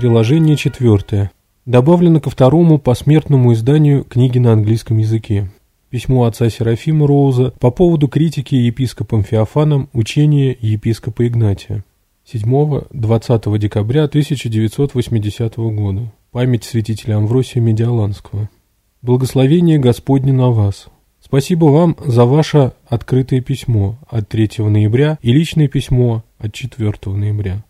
Приложение четвертое. Добавлено ко второму посмертному изданию книги на английском языке. Письмо отца Серафима Роуза по поводу критики епископом Феофаном учения епископа Игнатия. 7-20 декабря 1980 года. Память святителя Амвросия Медиаланского. Благословение Господне на вас. Спасибо вам за ваше открытое письмо от 3 ноября и личное письмо от 4 ноября.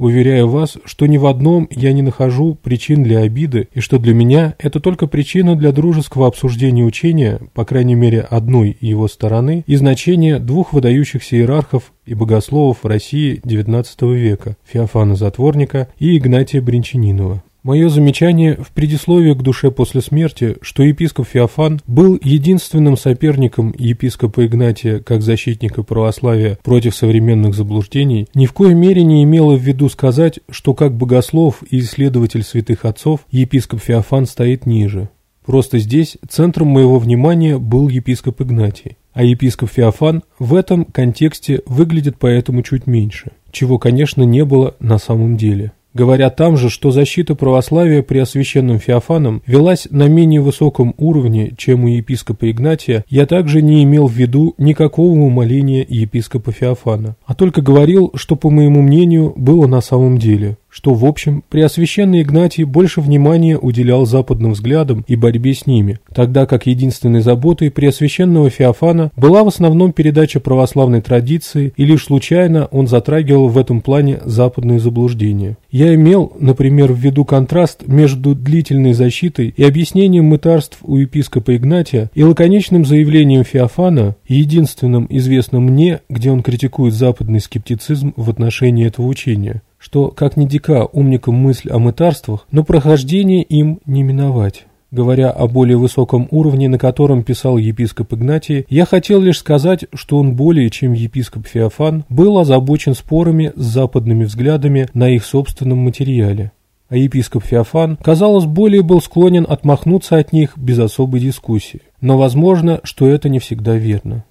Уверяю вас, что ни в одном я не нахожу причин для обиды, и что для меня это только причина для дружеского обсуждения учения, по крайней мере одной его стороны, и значения двух выдающихся иерархов и богословов России XIX века – Феофана Затворника и Игнатия Бринчанинова. Мое замечание в предисловии к душе после смерти, что епископ Феофан был единственным соперником епископа Игнатия как защитника православия против современных заблуждений, ни в коей мере не имело в виду сказать, что как богослов и исследователь святых отцов епископ Феофан стоит ниже. Просто здесь центром моего внимания был епископ Игнатий, а епископ Феофан в этом контексте выглядит поэтому чуть меньше, чего, конечно, не было на самом деле говоря там же, что защита православия при освященном Феофаном велась на менее высоком уровне, чем у епископа Игнатия, я также не имел в виду никакого умоления епископа Феофана, а только говорил, что, по моему мнению, было на самом деле что, в общем, Преосвященный Игнатий больше внимания уделял западным взглядам и борьбе с ними, тогда как единственной заботой Преосвященного Феофана была в основном передача православной традиции, и лишь случайно он затрагивал в этом плане западные заблуждения. Я имел, например, в виду контраст между длительной защитой и объяснением мытарств у епископа Игнатия и лаконичным заявлением Феофана, единственным известным мне, где он критикует западный скептицизм в отношении этого учения что, как ни дика умникам мысль о мытарствах, но прохождение им не миновать. Говоря о более высоком уровне, на котором писал епископ Игнатий, я хотел лишь сказать, что он более чем епископ Феофан был озабочен спорами с западными взглядами на их собственном материале. А епископ Феофан, казалось, более был склонен отмахнуться от них без особой дискуссии. Но возможно, что это не всегда верно.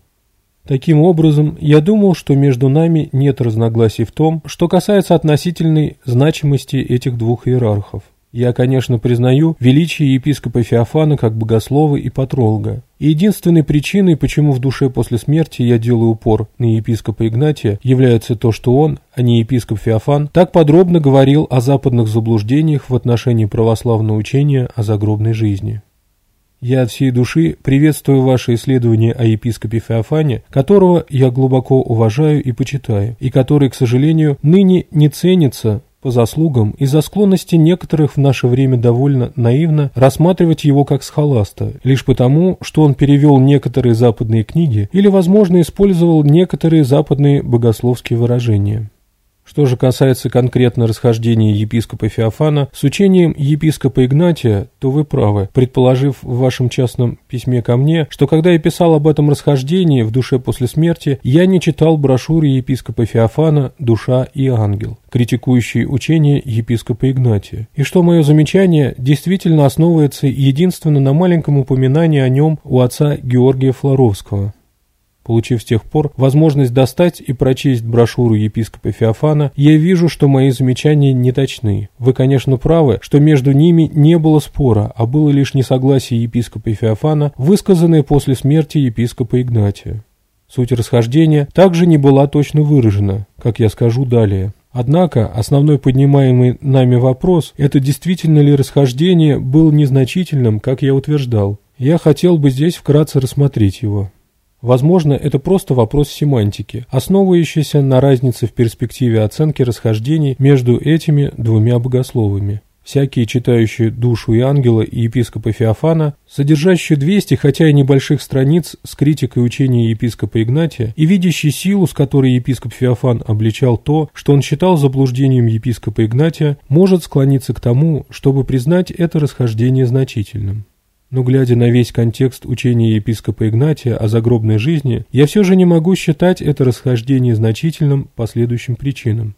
Таким образом, я думал, что между нами нет разногласий в том, что касается относительной значимости этих двух иерархов. Я, конечно, признаю величие епископа Феофана как богослова и патролога. И единственной причиной, почему в душе после смерти я делаю упор на епископа Игнатия, является то, что он, а не епископ Феофан, так подробно говорил о западных заблуждениях в отношении православного учения о загробной жизни. Я от всей души приветствую ваше исследование о епископе Феофане, которого я глубоко уважаю и почитаю, и который, к сожалению, ныне не ценится по заслугам из-за склонности некоторых в наше время довольно наивно рассматривать его как схоласта, лишь потому, что он перевел некоторые западные книги или, возможно, использовал некоторые западные богословские выражения. Что же касается конкретно расхождения епископа Феофана с учением епископа Игнатия, то вы правы, предположив в вашем частном письме ко мне, что когда я писал об этом расхождении в «Душе после смерти», я не читал брошюры епископа Феофана «Душа и ангел», критикующие учение епископа Игнатия, и что мое замечание действительно основывается единственно на маленьком упоминании о нем у отца Георгия Флоровского – Получив с тех пор возможность достать и прочесть брошюру епископа Феофана, я вижу, что мои замечания не точны. Вы, конечно, правы, что между ними не было спора, а было лишь несогласие епископа Феофана, высказанное после смерти епископа Игнатия. Суть расхождения также не была точно выражена, как я скажу далее. Однако основной поднимаемый нами вопрос – это действительно ли расхождение было незначительным, как я утверждал. Я хотел бы здесь вкратце рассмотреть его. Возможно, это просто вопрос семантики, основывающийся на разнице в перспективе оценки расхождений между этими двумя богословами. Всякие, читающие «Душу и ангела» и епископа Феофана, содержащие 200, хотя и небольших страниц с критикой учения епископа Игнатия и видящие силу, с которой епископ Феофан обличал то, что он считал заблуждением епископа Игнатия, может склониться к тому, чтобы признать это расхождение значительным. Но глядя на весь контекст учения епископа Игнатия о загробной жизни, я все же не могу считать это расхождение значительным по следующим причинам.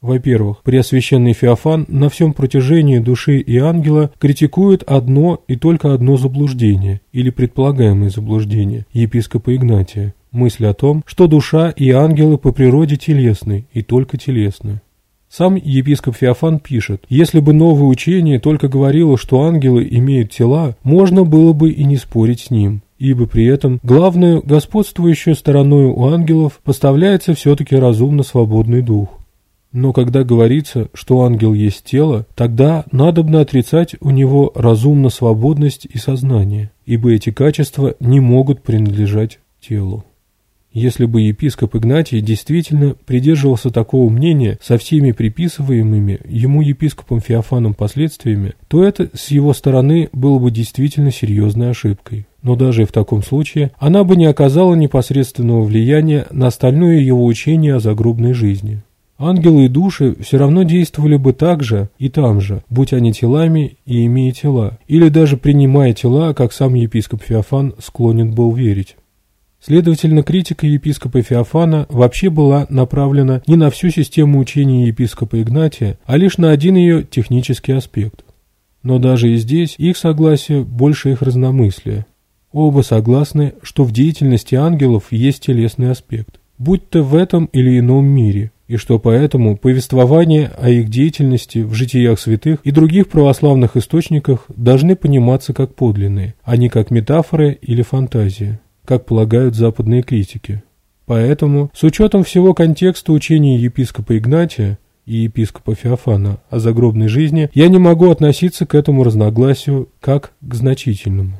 Во-первых, Преосвященный Феофан на всем протяжении души и ангела критикует одно и только одно заблуждение, или предполагаемое заблуждение, епископа Игнатия – мысль о том, что душа и ангелы по природе телесны и только телесны. Сам епископ Феофан пишет, «Если бы новое учение только говорило, что ангелы имеют тела, можно было бы и не спорить с ним, ибо при этом главную господствующую стороной у ангелов поставляется все-таки разумно свободный дух». Но когда говорится, что ангел есть тело, тогда надобно отрицать у него разумно свободность и сознание, ибо эти качества не могут принадлежать телу если бы епископ Игнатий действительно придерживался такого мнения со всеми приписываемыми ему епископом Феофаном последствиями, то это с его стороны было бы действительно серьезной ошибкой. Но даже в таком случае она бы не оказала непосредственного влияния на остальное его учение о загробной жизни. Ангелы и души все равно действовали бы так же и там же, будь они телами и имея тела, или даже принимая тела, как сам епископ Феофан склонен был верить. Следовательно, критика епископа Феофана вообще была направлена не на всю систему учения епископа Игнатия, а лишь на один ее технический аспект. Но даже и здесь их согласие больше их разномыслия. Оба согласны, что в деятельности ангелов есть телесный аспект, будь то в этом или ином мире, и что поэтому повествования о их деятельности в житиях святых и других православных источниках должны пониматься как подлинные, а не как метафоры или фантазии как полагают западные критики. Поэтому, с учетом всего контекста учения епископа Игнатия и епископа Феофана о загробной жизни, я не могу относиться к этому разногласию как к значительному.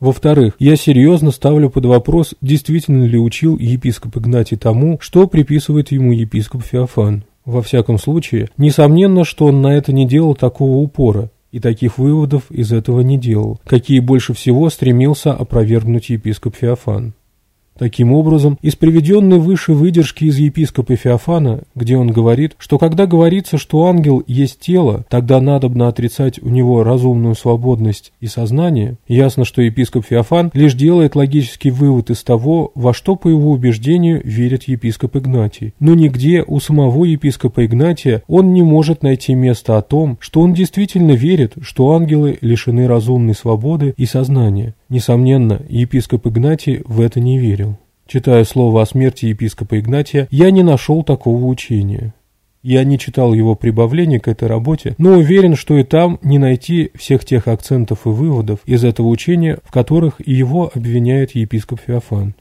Во-вторых, я серьезно ставлю под вопрос, действительно ли учил епископ Игнатий тому, что приписывает ему епископ Феофан. Во всяком случае, несомненно, что он на это не делал такого упора, и таких выводов из этого не делал, какие больше всего стремился опровергнуть епископ Феофан. Таким образом, из приведенной выше выдержки из епископа Феофана, где он говорит, что когда говорится, что ангел есть тело, тогда надобно отрицать у него разумную свободность и сознание, ясно, что епископ Феофан лишь делает логический вывод из того, во что, по его убеждению, верит епископ Игнатий. Но нигде у самого епископа Игнатия он не может найти места о том, что он действительно верит, что ангелы лишены разумной свободы и сознания. Несомненно, епископ Игнатий в это не верил. Читая слово о смерти епископа Игнатия, я не нашел такого учения. Я не читал его прибавления к этой работе, но уверен, что и там не найти всех тех акцентов и выводов из этого учения, в которых его обвиняет епископ Феофан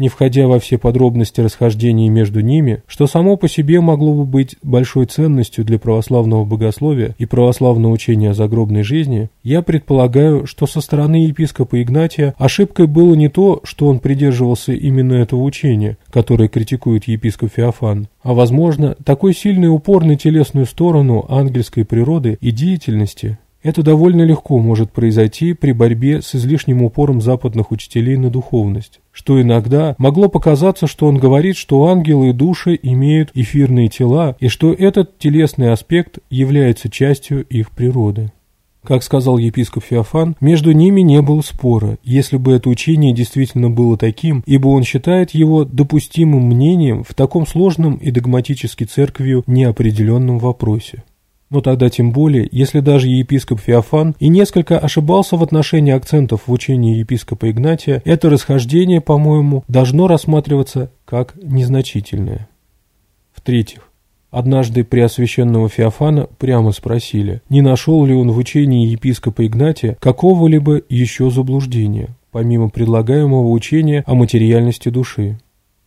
не входя во все подробности расхождений между ними, что само по себе могло бы быть большой ценностью для православного богословия и православного учения о загробной жизни, я предполагаю, что со стороны епископа Игнатия ошибкой было не то, что он придерживался именно этого учения, которое критикует епископ Феофан, а, возможно, такой сильный упор на телесную сторону ангельской природы и деятельности – это довольно легко может произойти при борьбе с излишним упором западных учителей на духовность что иногда могло показаться, что он говорит, что ангелы и души имеют эфирные тела и что этот телесный аспект является частью их природы. Как сказал епископ Феофан, между ними не было спора, если бы это учение действительно было таким, ибо он считает его допустимым мнением в таком сложном и догматически церковью неопределенном вопросе. Но тогда тем более, если даже епископ Феофан и несколько ошибался в отношении акцентов в учении епископа Игнатия, это расхождение, по-моему, должно рассматриваться как незначительное. В-третьих, Однажды преосвященного Феофана прямо спросили, не нашел ли он в учении епископа Игнатия какого-либо еще заблуждения, помимо предлагаемого учения о материальности души.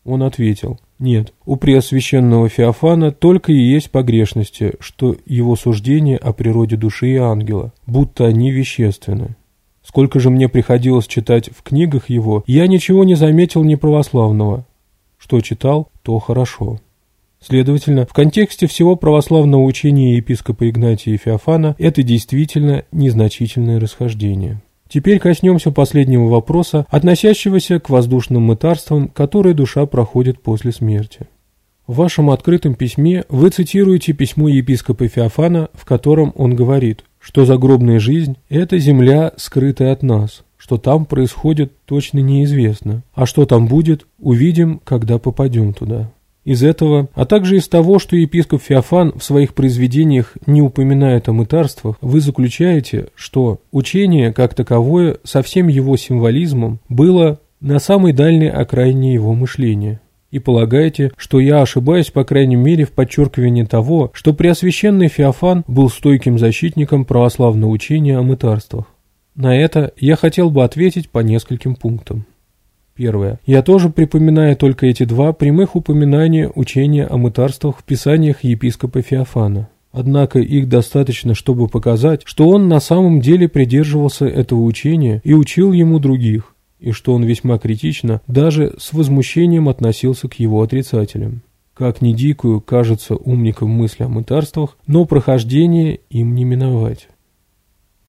Он ответил, нет, у преосвященного Феофана только и есть погрешности, что его суждение о природе души и ангела, будто они вещественны. Сколько же мне приходилось читать в книгах его, я ничего не заметил неправославного. Что читал, то хорошо. Следовательно, в контексте всего православного учения епископа Игнатия и Феофана это действительно незначительное расхождение. Теперь коснемся последнего вопроса, относящегося к воздушным мытарствам, которые душа проходит после смерти. В вашем открытом письме вы цитируете письмо епископа Феофана, в котором он говорит, что загробная жизнь – это земля, скрытая от нас, что там происходит точно неизвестно, а что там будет, увидим, когда попадем туда. Из этого, а также из того, что епископ Феофан в своих произведениях не упоминает о мытарствах, вы заключаете, что учение как таковое со всем его символизмом было на самой дальней окраине его мышления. И полагаете, что я ошибаюсь, по крайней мере, в подчеркивании того, что Преосвященный Феофан был стойким защитником православного учения о мытарствах. На это я хотел бы ответить по нескольким пунктам. Первое. Я тоже припоминаю только эти два прямых упоминания учения о мытарствах в писаниях епископа Феофана. Однако их достаточно, чтобы показать, что он на самом деле придерживался этого учения и учил ему других, и что он весьма критично, даже с возмущением относился к его отрицателям. Как ни дикую кажется умником мысль о мытарствах, но прохождение им не миновать.